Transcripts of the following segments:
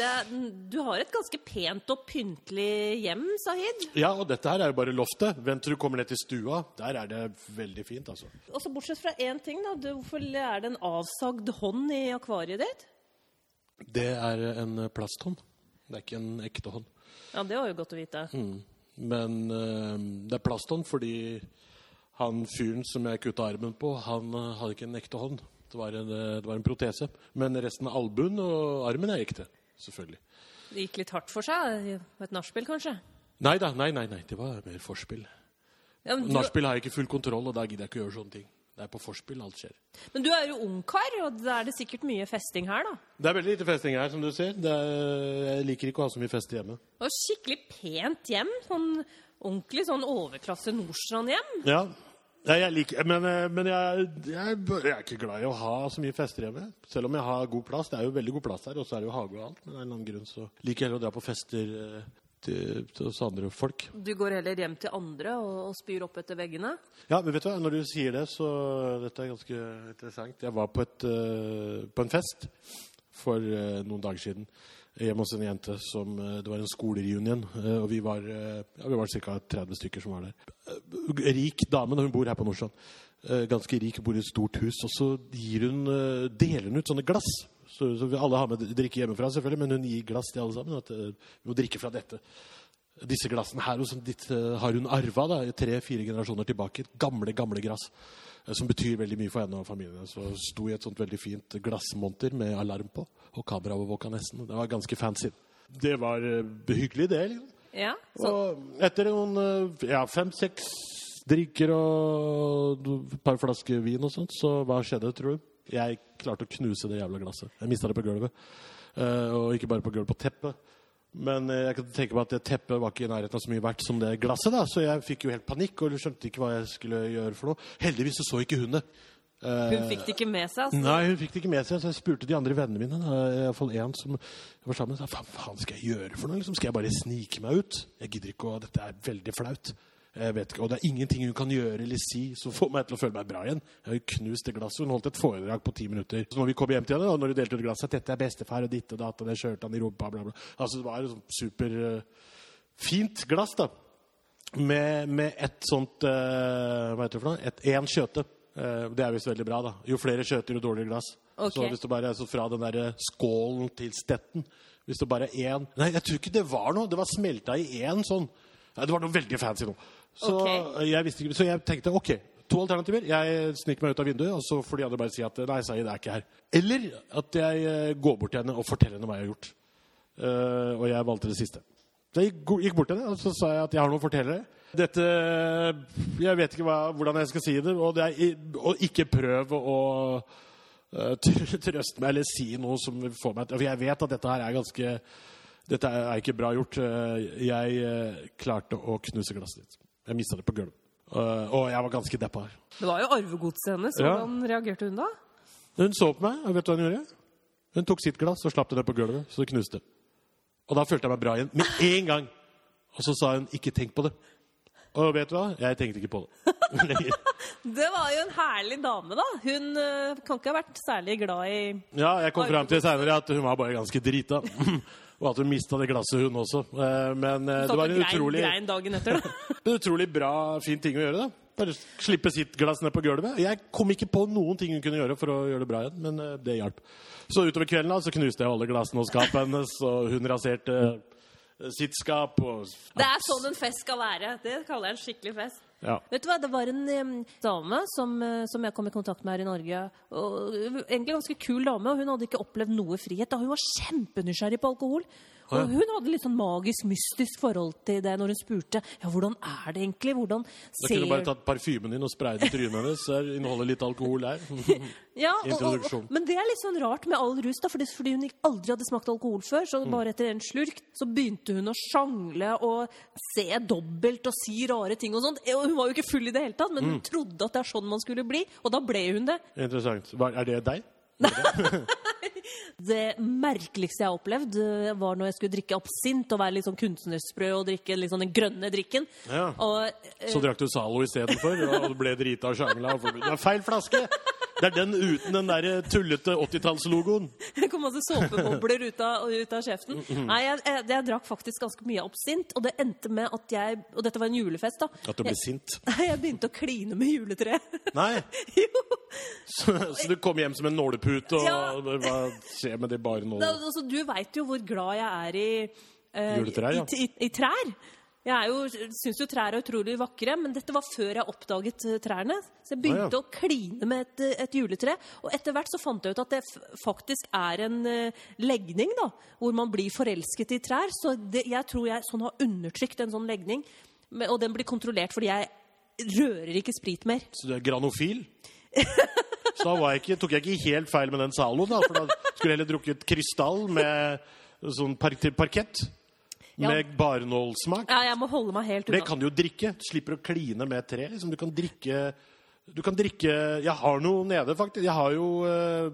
det, du har et ganske pent og pyntelig hjem, Sahid. Ja, og dette her er jo bare loftet. Vent til du kommer ned til stua. Der er det veldig fint, altså. Og så Bortsett fra én ting, da. Du, hvorfor er det en avsagd hånd i akvariet ditt? Det er en plasthånd. Det er ikke en ekte hånd. Ja, Det var jo godt å vite. Men eh, det er plasthånd fordi han fyren som jeg kutta armen på, han eh, hadde ikke en ekte hånd. Det var en, eh, det var en protese. Men resten av albuen og armen er ekte. Selvfølgelig. Det gikk litt hardt for seg? Et nachspiel, kanskje? Nei da, nei, nei, nei. Det var mer forspill. Ja, du, Nachspiel har jeg ikke full kontroll, og da gidder jeg ikke å gjøre sånne ting. Det er på forspill alt skjer. men du er jo ungkar, og da er det sikkert mye festing her, da. Det er veldig lite festing her, som du ser. Det er, jeg liker ikke å ha så mye fest hjemme. Det var skikkelig pent hjem. Sånn ordentlig sånn overklasse Nordstrand-hjem. Ja, ja jeg liker Men, eh, men jeg, jeg, jeg er ikke glad i å ha så mye fester hjemme. Selv om jeg har god plass. Det er jo veldig god plass her, og så er det jo hage og alt. Men av en eller annen grunn så liker jeg heller å dra på fester eh, til, til hos andre folk. Du går heller hjem til andre og, og spyr opp etter veggene. Ja, men vet du hva, når du sier det, så Dette er ganske interessant. Jeg var på, et, eh, på en fest for noen dager siden hjemme hos en jente som eh, Det var en skolereunion, eh, og vi var, eh, ja, vi var ca. 30 stykker som var der. Rik dame, hun bor her på Nordstrand. Ganske rik, bor i et stort hus. Og så gir hun, deler hun ut sånne glass. Så, så alle har med drikke hjemmefra, selvfølgelig, men hun gir glass til alle sammen. At vi må drikke fra dette. Disse glassene her som ditt, eh, har hun arva tre-fire generasjoner tilbake. Gamle, gamle glass. eh, Som betyr veldig mye for henne og familien. Så sto i et sånt veldig fint glassmonter med alarm på, og kameraovervåka nesten. Det var ganske fancy. Det var behyggelig, hyggelig, det. liksom. Ja, så, Og etter noen eh, ja, fem-seks drikker og et par flasker vin og sånt, så hva skjedde, tror du? Jeg klarte å knuse det jævla glasset. Jeg mista det på gulvet. Eh, og ikke bare på gulvet, på teppet. Men eh, jeg kan tenke meg at det teppet var ikke i nærheten av så mye verdt som det glasset. da, Så jeg fikk jo helt panikk og skjønte ikke hva jeg skulle gjøre for noe. Heldigvis så, så ikke hun det. Eh, hun fikk det ikke med seg. Altså. Nei, hun fikk det ikke med seg, så jeg spurte de andre vennene mine. Da. I hvert fall en som var sammen Hva faen skal jeg gjøre for noe? Liksom? Skal jeg bare snike meg ut? Jeg gidder ikke, å dette er veldig flaut. Jeg vet ikke, Og det er ingenting hun kan gjøre eller si som får meg til å føle meg bra igjen. Jeg har jo knust det glasset. Hun holdt et foredrag på ti minutter. Så når vi kom hjem til henne, og når hun delte ut glasset, at dette er bestefar og ditt og datt, og det kjørte han i rumpa, bla, bla. Altså, det var et sånt super eh, fint glass, da. Med, med et sånt uh, Hva heter det for noe? Et én kjøte. Uh, det er visst veldig bra, da. Jo flere kjøter, jo dårligere glass. Okay. Så hvis du bare er fra den der skålen til stetten Hvis det bare er én Nei, jeg tror ikke det var noe. Det var smelta i én sånn. Nei, det var noe veldig fancy nå. Så, okay. jeg visste ikke, så jeg tenkte OK, to alternativer. Jeg sniker meg ut av vinduet, og så får de andre bare si at nei, Saeed er ikke her. Eller at jeg eh, går bort til henne og forteller henne hva jeg har gjort. Uh, og jeg valgte det siste. Så jeg gikk bort til henne og så sa jeg at jeg har noe å fortelle. Dette Jeg vet ikke hva, hvordan jeg skal si det. Og, det er, og ikke prøv å uh, trøste meg eller si noe som får meg til For jeg vet at dette her er ganske Dette er ikke bra gjort. Jeg klarte å knuse glasset ditt. Jeg mista det på gulvet. Eh, Og jeg var ganske deppa. Det var jo arvegodset hennes. Ja. Hvordan reagerte hun da? Hun så på meg, og vet du hva hun gjorde? Hun tok sitt glass og slapp det ned på gulvet, så det knuste. Og da følte jeg meg bra igjen med en gang. Og så sa hun 'ikke tenk på det'. Og vet du hva? Jeg tenkte ikke på det. Det var jo en herlig dame, da. Hun eh, kan ikke ha vært særlig glad i ja, jeg kom fram til seinere at hun var bare ganske drita. Og at hun mista det glasset, hun også. Eh, Men eh, det var en utrolig, grein dagen etter, da. en utrolig bra, fin ting å gjøre. da. Bare slippe sitt glass ned på gulvet. Jeg kom ikke på noen ting hun kunne gjøre for å gjøre det bra igjen, men eh, det hjalp. Så utover kvelden da, så knuste jeg alle glassene og skapet hennes, og hun raserte sitt skap. Og, Det er sånn en fest skal være. Det kaller jeg en skikkelig fest. Ja. Vet du hva, Det var en um, dame som, eh, som jeg kom i kontakt med her i Norge. Og, eh, egentlig ganske kul dame, og hun hadde ikke opplevd noe frihet. da Hun var kjempenysgjerrig på alkohol. Og hun hadde litt sånn magisk, mystisk forhold til det når hun spurte ja, hvordan er det egentlig. Hvordan Da kunne du bare tatt parfymen din og sprayet i trynet hennes. Så inneholder litt alkohol der. Ja, og, og, og, men det er litt sånn rart med all rus, da, fordi, fordi hun aldri hadde smakt alkohol før. Så Mm. bare etter en slurk så begynte hun å sjangle og se dobbelt og si rare ting og sånt. Og hun var jo ikke full i det hele tatt, men Mm. hun trodde at det er sånn man skulle bli, og da ble hun det. Interessant. Hva- Er det deg? Det merkeligste jeg har opplevd, eh, var når jeg skulle drikke absint og være litt sånn kunstnersprø og drikke sånn den grønne drikken. Ja. Og eh, Så drakk du Zalo istedenfor og ble drita og sjangla. Det er feil flaske! Det er den uten den der tullete 80-tallslogoen. Det kom masse såpebobler ut av, ut av kjeften. Nei, jeg, jeg, jeg drakk faktisk ganske mye absint, og det endte med at jeg Og dette var en julefest, da. At du ble sint. Nei, Jeg begynte å kline med juletreet. Nei, jo. så, så du kom hjem som en nålepute, og Ja. hva skjer med det bare nå? Da, altså, du veit jo hvor glad jeg er i uh, Juletrær, ja. i, i, i trær. Jeg syns jo trær er utrolig vakre, men dette var før jeg oppdaget eh, trærne. Så jeg begynte Ah, ja. å kline med et, eh, et juletre. Og etter hvert så fant jeg ut at det faktisk er en uh, legning, da. Hvor man blir forelsket i trær. Så det, jeg tror jeg sånn har undertrykt en sånn legning. Og den blir kontrollert fordi jeg rører ikke sprit mer. Så du er granofil? Så da var jeg ikke, tok jeg ikke helt feil med den Zaloen, da. For da skulle jeg heller drukket krystall med sånn par parkett. Med barnålsmak. Ja, jeg må holde meg helt Det unna. kan du jo drikke. Du slipper å kline med tre. Liksom. Du kan drikke Du kan drikke Jeg har noe nede, faktisk. Jeg har jo eh,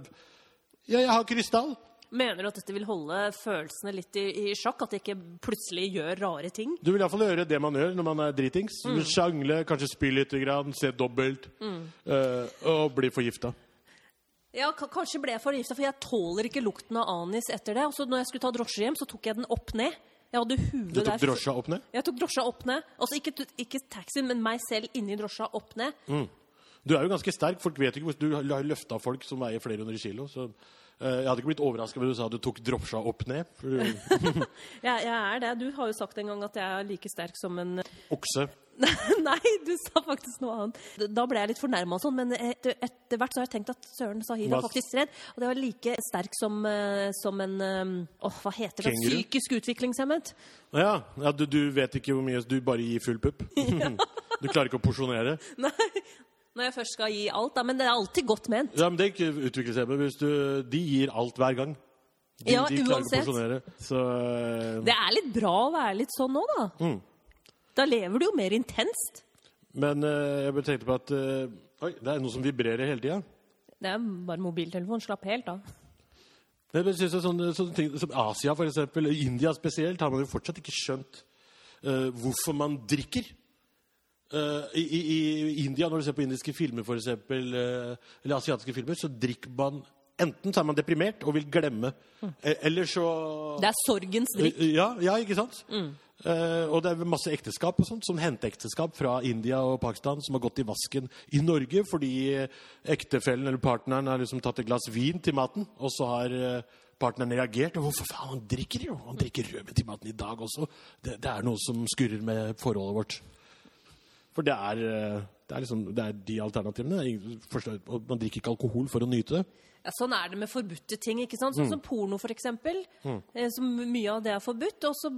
Ja, jeg har krystall. Mener du at dette vil holde følelsene litt i, i sjakk? At det ikke plutselig gjør rare ting? Du vil iallfall gjøre det man gjør når man er dritings. Mm. Sjangle, kanskje spille litt, grann, se dobbelt. eh, og bli forgifta. Ja, ka- kanskje ble jeg forgifta, for jeg tåler ikke lukten av anis etter det. Og så når jeg skulle ta drosje hjem, så tok jeg den opp ned. Jeg hadde huet Du tok drosja opp ned? Jeg tok drosja opp ned. Altså ikke, ikke taxien, men meg selv inni drosja opp ned. Du er jo ganske sterk. Folk vet ikke Du har løfta folk som veier flere hundre kilo. Så jeg hadde ikke blitt overraska hvis du sa at du tok drosja opp ned. ja, Jeg, jeg er det. Du har jo sagt en gang at jeg er like sterk som en okse. Nei, du sa faktisk noe annet. Da ble jeg litt fornærma og sånn, men etter, etter hvert så har jeg tenkt at søren, Sahir er faktisk redd. Og det var like sterk som, eh, som en eh, Åh, hva heter det? Kenguru? Psykisk utviklingshemmet. Ja, ja du, du vet ikke hvor mye Du bare gir full pupp. Du klarer ikke å porsjonere. Nei, når jeg først skal gi alt, da. Men det er alltid godt ment. Ja, men Det er ikke utviklingshemmede. De gir alt hver gang. De, Ja, de uansett. Så uh... Det er litt bra å være litt sånn nå, da. Mm. Da lever du jo mer intenst. Men uh, jeg tenkte på at uh, Oi, det er noe som vibrerer hele tida. Det er bare mobiltelefonen. Slapp helt av. Jeg bare synes er sånne, sånne ting som Asia, for eksempel, India spesielt, har man jo fortsatt ikke skjønt hvorfor man drikker. Eh, i, i, India, når du ser på indiske filmer, for eksempel, uh, eller asiatiske filmer, så drikker man Enten så er man deprimert og vil glemme, mm. eller så Det er sorgens drikk. Ja, ja ikke sant? Eh, og det er masse ekteskap og sånt, som henteekteskap fra India og Pakistan som har gått i vasken i Norge fordi ektefellen eller partneren har liksom tatt et glass vin til maten, og så har partneren reagert. Og hvorfor faen, han drikker jo! Han drikker rødvin til maten i dag også. Det, det er noe som skurrer med forholdet vårt. For det er, eh, det er liksom det er de alternativene. Er forstår- Man drikker ikke alkohol for å nyte det. Ja, sånn er det med forbudte ting. ikke sant? Sånn som porno, for eksempel. Eh, som mye av det er forbudt. Og så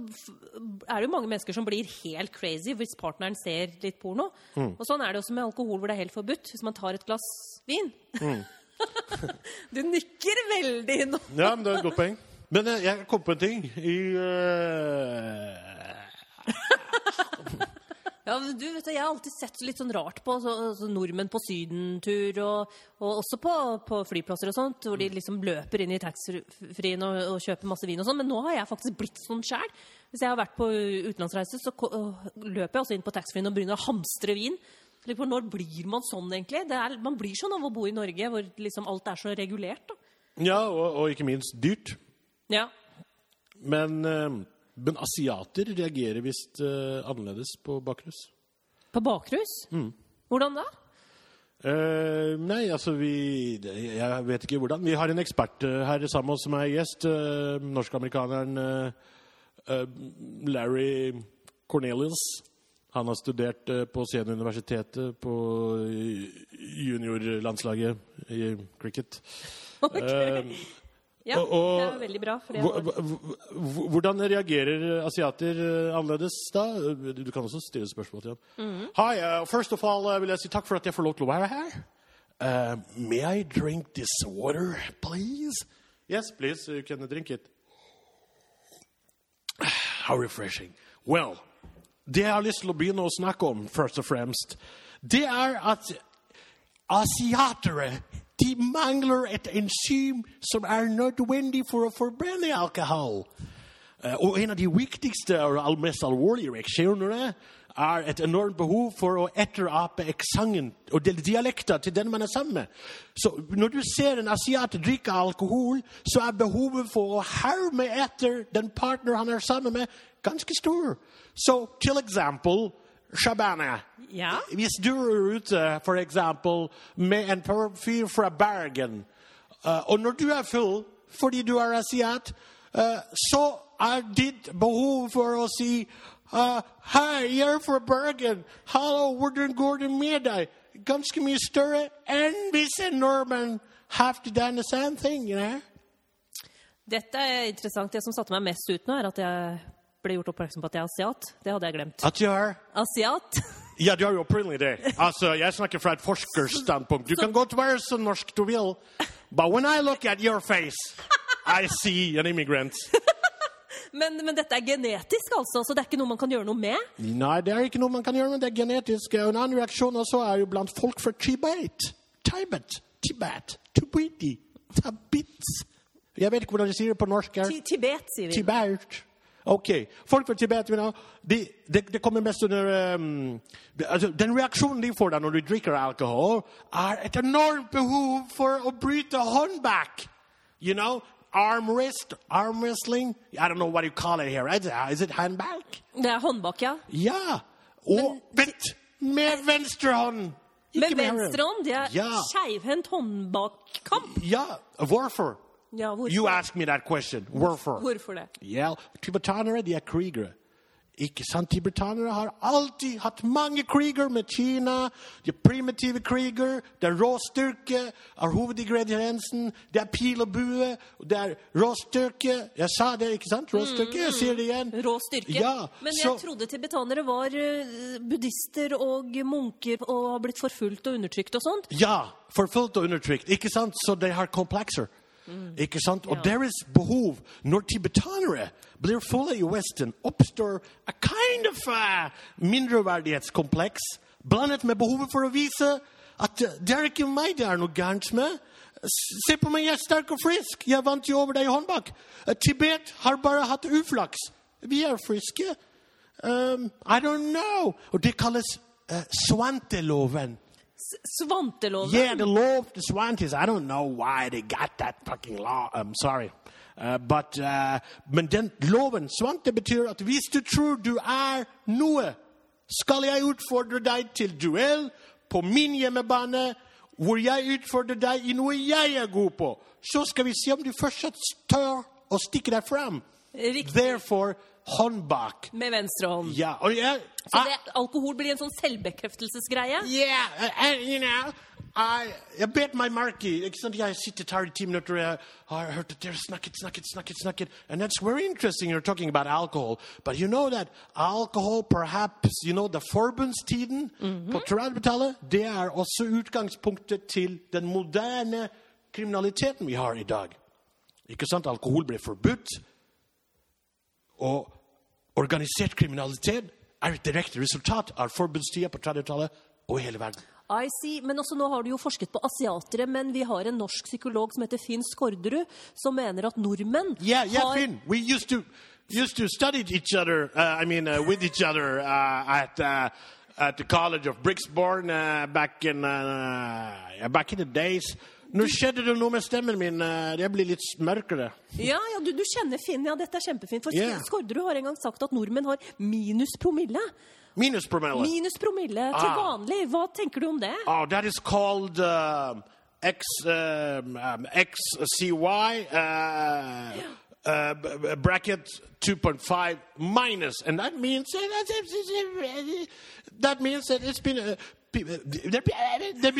er det jo mange mennesker som blir helt crazy hvis partneren ser litt porno. Og sånn er det også med alkohol, hvor det er helt forbudt. Hvis man tar et glass vin. du nikker veldig nå. Ja, men det er et godt poeng. Men eh, jeg kom på en ting i eh, Ja, du vet Jeg har alltid sett litt sånn rart på så, så nordmenn på sydentur, og, og også på, på flyplasser og sånt, hvor de liksom løper inn i taxfree-en og, og kjøper masse vin og sånn. Men nå har jeg faktisk blitt sånn sjæl. Hvis jeg har vært på utenlandsreise, så øh, løper jeg også inn på taxfree-en og begynner å hamstre vin. På, Når blir man sånn, egentlig? Det er, man blir sånn av å bo i Norge, hvor liksom alt er så regulert. da. Ja, og, og ikke minst dyrt. Ja. Men, eh, men asiater reagerer visst uh, annerledes på bakrus. På bakrus? Hvordan da? Uh, nei, altså vi Jeg vet ikke hvordan. Vi har en ekspert uh, her sammen med oss som er gjest. Uh, Norsk-amerikaneren Larry Cornelius. Han har studert på Senioruniversitetet på juniorlandslaget i cricket. Eh, Ja, Og- og- det er veldig bra. For hvor- Hvordan reagerer asiater annerledes da? Du kan også stille spørsmål til ham. Hi, uh, first of all uh, vil jeg si takk for at jeg får lov til å være her. Uh, may I drink this water, please? Yes, please. You can drink it. How refreshing. Well, det jeg har lyst til å begynne å snakke om, først og fremst, det er at asiatere de mangler et enzym som er nødvendig for å forbrenne alkohol. Eh, og en av de viktigste og mest alvorlige reaksjonene er et enormt behov for å etterape aksenten og dialekter til den man er sammen med. Så når du ser en asiat drikke alkohol, så er behovet for å herme etter den partner han er sammen med, ganske stor. Så til eksempel Shabana. Ja. Hvis du er ute, for eksempel, med en fyr fra Bergen, eh, og når du er full fordi du er asiat, eh, så er ditt behov for å si eh, Hei, jeg er fra Bergen. Hallo, hvordan går det med deg? Ganske mye større enn hvis en nordmann hadde done the same thing, you know? Dette er interessant. Det som satte meg mest ut nå, er at jeg ble gjort oppmerksom på at jeg er asiat. Det hadde jeg glemt. At du er? Asiat? Ja, du er jo opprinnelig det. Altså, jeg snakker fra et forskerstandpunkt. Du kan godt være så norsk du vil, but when I look at your face, I see an immigrant. Men, men dette er genetisk, altså, så det er ikke noe man kan gjøre noe med? Nei, det er ikke noe man kan gjøre, men det er genetisk. En annen reaksjon også er jo blant folk fra Tibet. Tibet, Tibet, Tibeti, Tabits. Jeg vet ikke hvordan de sier det på norsk. Tibet, sier vi. Tibet. Ok. Folk fra Tibet, you know, de, de, det kommer mest under um, de, altså, Den reaksjonen de får da når du drikker alkohol, er et enormt behov for å bryte håndbak. You know? Arm wrist, arm wrestling. I don't know what you call it here. Is it, is it handbak? Det er håndbak, ja. Ja. Og vent, med venstre hånd. Med venstrehånd? venstre hånd. Det er Ja. skeivhendt håndbakkamp. Ja. Hvorfor? Ja, hvorfor? You ask me that question. Hvorfor? Hvorfor det? Ja, tibetanere de er krigere. Ikke sant? Tibetanere har alltid hatt mange kriger med Kina. De er primitive kriger. Det er råstyrke er hovedingrediensen. Det er pil og bue. Det er råstyrke. Jeg sa det, ikke sant? Råstyrke. Jeg sier det igjen. Rå styrke. Ja, Men jeg så- trodde tibetanere var eh, buddhister og munker og har blitt forfulgt og undertrykt og sånt. Ja, forfulgt og undertrykt. Ikke sant? Så de har komplekser. Ikke sant? Og deres behov, når tibetanere blir fulle i Vesten, oppstår a kind of uh, mindreverdighetskompleks blandet med behovet for å vise at uh, det er ikke meg det er noe gærent med. Se på meg, jeg er sterk og frisk. Jeg vant jo over deg i håndbak. Uh, Tibet har bare hatt uflaks. Vi er friske. Um, I don't know. Og det kalles uh, svanteloven. Svanteloven. Yeah, the law of the Swantes. I don't know why they got that fucking law. I'm sorry. Uh, but, uh, men den loven, svante, betyr at hvis du tror du er noe, skal jeg utfordre deg til duell på min hjemmebane, hvor jeg utfordrer deg i noe jeg er god på. Så skal vi se om du fortsatt tør å stikke deg frem. Riktig. Therefore, håndbak. Med venstre hånd. Ja, og jeg... Så det, alkohol blir en sånn selvbekreftelsesgreie? Yeah, uh, and, you know, I, jeg bet meg merke i ikke sant, Jeg sitter her i ti minutter og jeg har hørt at dere snakket, snakket, snakket, snakket. And that's very interesting you're talking about alcohol. But you know that alcohol, perhaps, you know, the forbundstiden på 30-tallet, det er også utgangspunktet til den moderne kriminaliteten vi har i dag. Ikke sant? Alkohol ble forbudt. Og organisert kriminalitet er et direkte resultat av forbudstida på 30-tallet og i hele verden. I see. Men også nå har du jo forsket på asiatere, men vi har en norsk psykolog som heter Finn Skårderud, som mener at nordmenn Yeah, yeah, har Finn. We used to used to study each other. Uh, I mean, uh, with each other uh, at uh, at the College of Brixborn uh, back in uh, back in the days. Nå skjedde det noe med stemmen min. Jeg det blir litt mørkere. Ja, ja du, du kjenner Finn. Ja, dette er kjempefint. For Yeah. Skårderud har en gang sagt at nordmenn har minus promille. Minus promille. Minus promille til Ah. vanlig. Hva tenker du om det? Oh, that is called Uh, X uh, um, XCY uh, uh, bracket 2.5 minus, and that means that means that it's been uh, there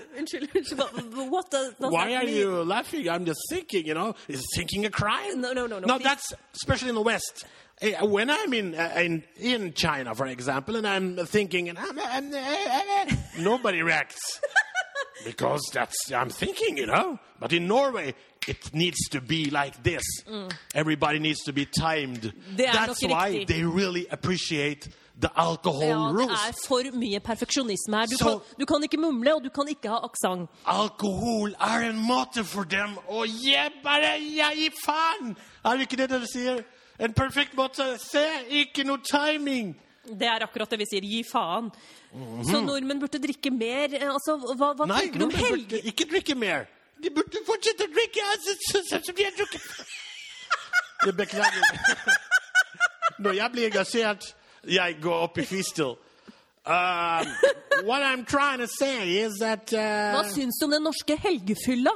Unnskyld. unnskyld What does, does Why are mean? you laughing? I'm just thinking, you know, is thinking a crime? No, no, no, no, No, please. that's especially in the West. Eh, When I'm in uh, in, in China, for example, and I'm thinking, and I'm, I'm, uh, nobody reacts because that's I'm thinking, you know. But in Norway, it needs to be like this. Everybody needs to be timed. Er That's why riktig. they really appreciate the alcohol Ja, det er for mye perfeksjonisme her. Du, so, kan, du kan ikke mumle, og du kan ikke ha aksent. Alkohol er en måte for dem å gi bare gi faen! Er det ikke det dere sier? En perfekt måte se, ikke noe timing. Det er akkurat det vi sier. Gi faen. Så nordmenn burde drikke mer. eh, Altså, hva, hva. Nei, tenker du om helg... burde ikke drikke mer. De burde fortsette å drikke altså, så- så- som de har drukket. Beklager. Når jeg blir engasjert, jeg går opp i fistel. Um, what I'm trying to say is that Hva uh, syns du om den norske helgefylla?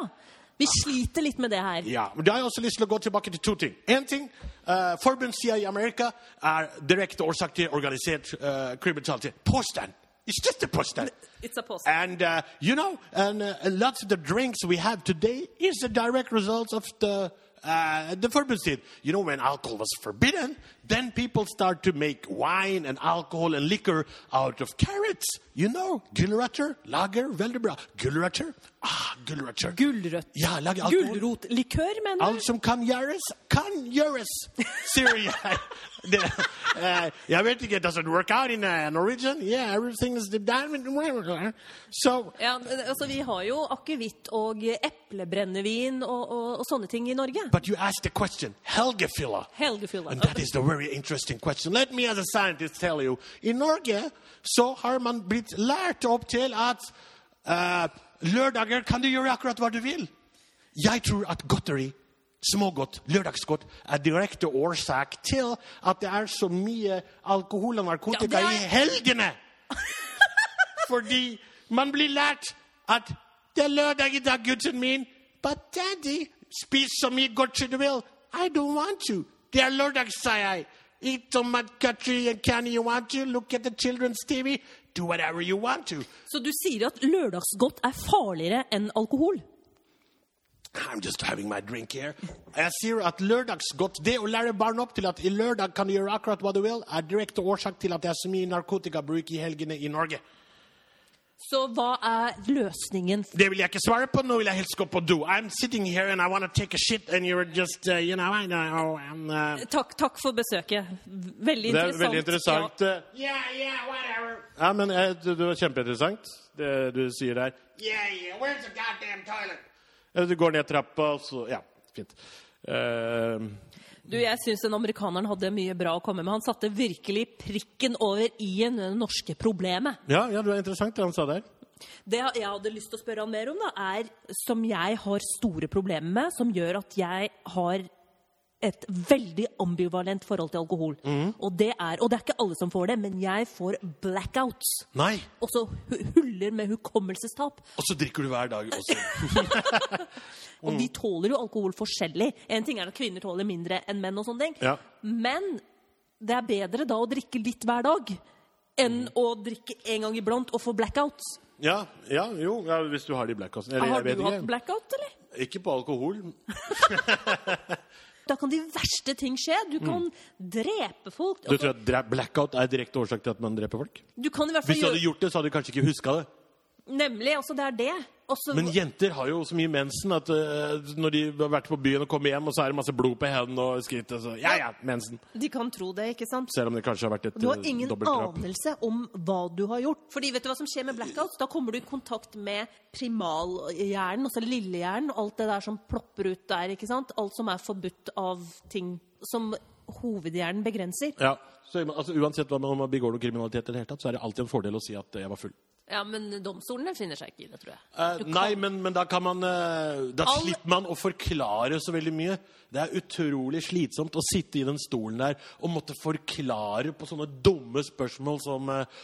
Vi sliter litt med det her. Ja, men da har jeg også lyst til å gå tilbake til to ting. En ting, uh, Forbundssida i Amerika er direkte årsak til organisert uh, kriminalitet. Påstand! It's just a påstand. It's a pause. And uh, you know, and uh, lots of the drinks we have today is a direct result of the uh, the forbudstid. You know, when alcohol was forbidden, then people start to make wine and alcohol and liquor out of carrots. You know, gulrøtter, lager, veldig bra. Gulrøtter, ah, gulrøtter. Gulrøt. Ja, lage alkohol. Gulrotlikør, mener du? Alt som kan gjøres, kan gjøres, sier jeg. Det, uh, jeg vet ikke, does it work out in uh, Norwegian? Yeah, everything is the diamond. So, Ja, altså Vi har jo akevitt og eplebrennevin og, og, og sånne ting i Norge. but you asked the question, Helgefylla. Helgefylla. And that is the very interesting question. Let me as a scientist tell you. I Norge så har man blitt lært opp til at eh, lørdager kan du gjøre akkurat hva du vil. Jeg tror at godteri, smågodt, lørdagsgodt, er direkte årsak til at det er så mye alkohol og narkotika Ja, er- i helgene. Fordi man blir lært at det er lørdag i dag, gutten min. But daddy, spis så mye godteri du vil. I don't want to. Det er lørdag, sa jeg. Eat tomat country and candy you want to. Look at the children's TV. Do whatever you want to. Så du sier at lørdagsgodt er farligere enn alkohol? I'm just having my drink here. Jeg sier at lørdagsgodt, det å lære barn opp til at i lørdag kan du gjøre akkurat hva du vil, er direkte årsak til at det er så mye narkotikabruk i helgene i Norge. Så hva er løsningen? Det vil jeg ikke svare på. Nå vil jeg helst gå på do. I'm sitting here and I want to take a shit and you're just, uh, you know, I know, I'm, uh, Takk, takk for besøket. Veldig interessant. Det er veldig interessant. Ja. Yeah, yeah, whatever. Ja, men eh, det, var kjempeinteressant, det du sier der. Yeah, yeah, where's the goddamn toilet? Eh, Du går ned trappa, og så Ja, fint. Eh, Du, Jeg syns den amerikaneren hadde mye bra å komme med. Han satte virkelig prikken over i-en det norske problemet. ja, ja, det var interessant det han sa der. Det jeg hadde lyst til å spørre han mer om, da, er som jeg har store problemer med, som gjør at jeg har et veldig ambivalent forhold til alkohol. Og, det er, og det er ikke alle som får det, men jeg får blackouts. Nei. Og så huller med hukommelsestap. Og så drikker du hver dag også. Og vi tåler jo alkohol forskjellig. En ting er at kvinner tåler mindre enn menn, og sånne ting. Ja. men det er bedre da å drikke litt hver dag enn Mm. å drikke en gang iblant og få blackouts. Ja, ja, jo, ja, hvis du har de blackoutene. Har du hatt blackout, eller? Ikke på alkohol. Da kan de verste ting skje. Du kan drepe folk. Mm. Du Altså, tror at blackout er direkte årsak til at man dreper folk? du kan i hvert fall Hvis du hadde gjort det, så hadde du kanskje ikke huska det. Nemlig. Altså, det er det. Også, Men jenter har jo så mye mensen at uh, når de har vært på byen og kommer hjem, og så er det masse blod på hendene og skrittet, så ja, ja, mensen. de kan tro det, ikke sant? Selv om det kanskje har vært et Du har ingen dobbeltdrap. anelse om hva du har gjort. Fordi vet du hva som skjer med blackouts? Da kommer du i kontakt med primalhjernen, altså lillehjernen, alt det der som plopper ut der. ikke sant? Alt som er forbudt av ting som hovedhjernen begrenser. Ja, så altså, Uansett hva man, om man begår noe kriminalitet, i det hele tatt, så er det alltid en fordel å si at eh, jeg var full. Ja, men domstolene finner seg ikke i det, tror jeg. Eh, nei, kan- men, men da kan man eh, Da All... slipper man å forklare så veldig mye. Det er utrolig slitsomt å sitte i den stolen der og måtte forklare på sånne dumme spørsmål som, eh,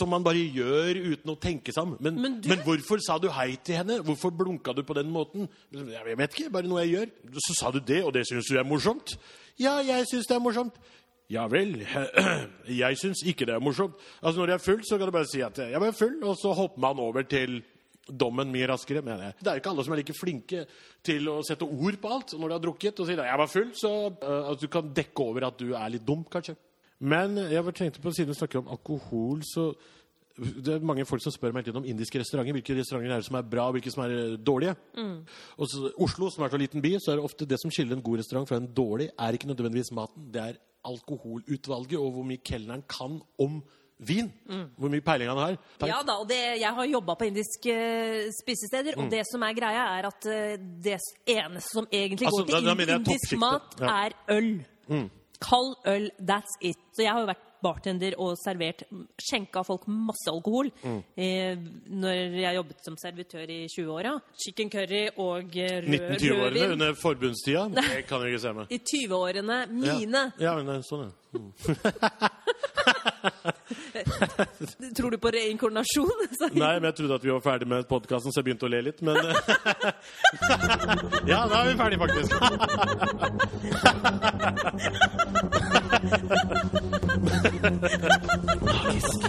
som man bare gjør uten å tenke seg om. Men, Men men, hvorfor sa du hei til henne? Hvorfor blunka du på den måten? Jeg vet ikke, bare noe jeg gjør. Så sa du det, og det syns du er morsomt? Ja, jeg syns det er morsomt. Ja vel. Jeg syns ikke det er morsomt. Altså Når jeg er full, så kan du bare si at jeg var full, og så hopper man over til dommen mye raskere. mener jeg. Det er ikke alle som er like flinke til å sette ord på alt. Når du har drukket og sier at 'jeg var full', så uh, at du kan dekke over at du er litt dum, kanskje. Men jeg tenkte på, siden vi snakker om alkohol, så det er mange folk som spør meg om indiske restauranter. Hvilke restauranter er det som er bra, og hvilke som er dårlige? dårlige. Og så, Oslo, som er så liten by, så er det ofte det som skiller en god restaurant fra en dårlig, er ikke nødvendigvis maten. Det er alkoholutvalget og hvor mye kelneren kan om vin. Hvor mye peiling han har. Takk. Ja da, og det, jeg har jobba på indiske eh, spisesteder, Mm. og det som er greia, er at eh, det eneste som egentlig Altså, går til da- da indisk mat, Ja. er øl. Kald øl, that's it. Så jeg har jo vært bartender og servert skjenka folk masse alkohol eh, når jeg jobbet som servitør i 20-åra. Chicken curry og eh, rød, 1920-årene under forbundstida? Det kan jeg ikke se meg. I 20-årene mine. Ja, men det er sånn, ja. Tror du på reinkarnasjon? Nei, men jeg trodde at vi var ferdig med podkasten, så jeg begynte å le litt, men Ja, da er vi ferdig, faktisk. Magisk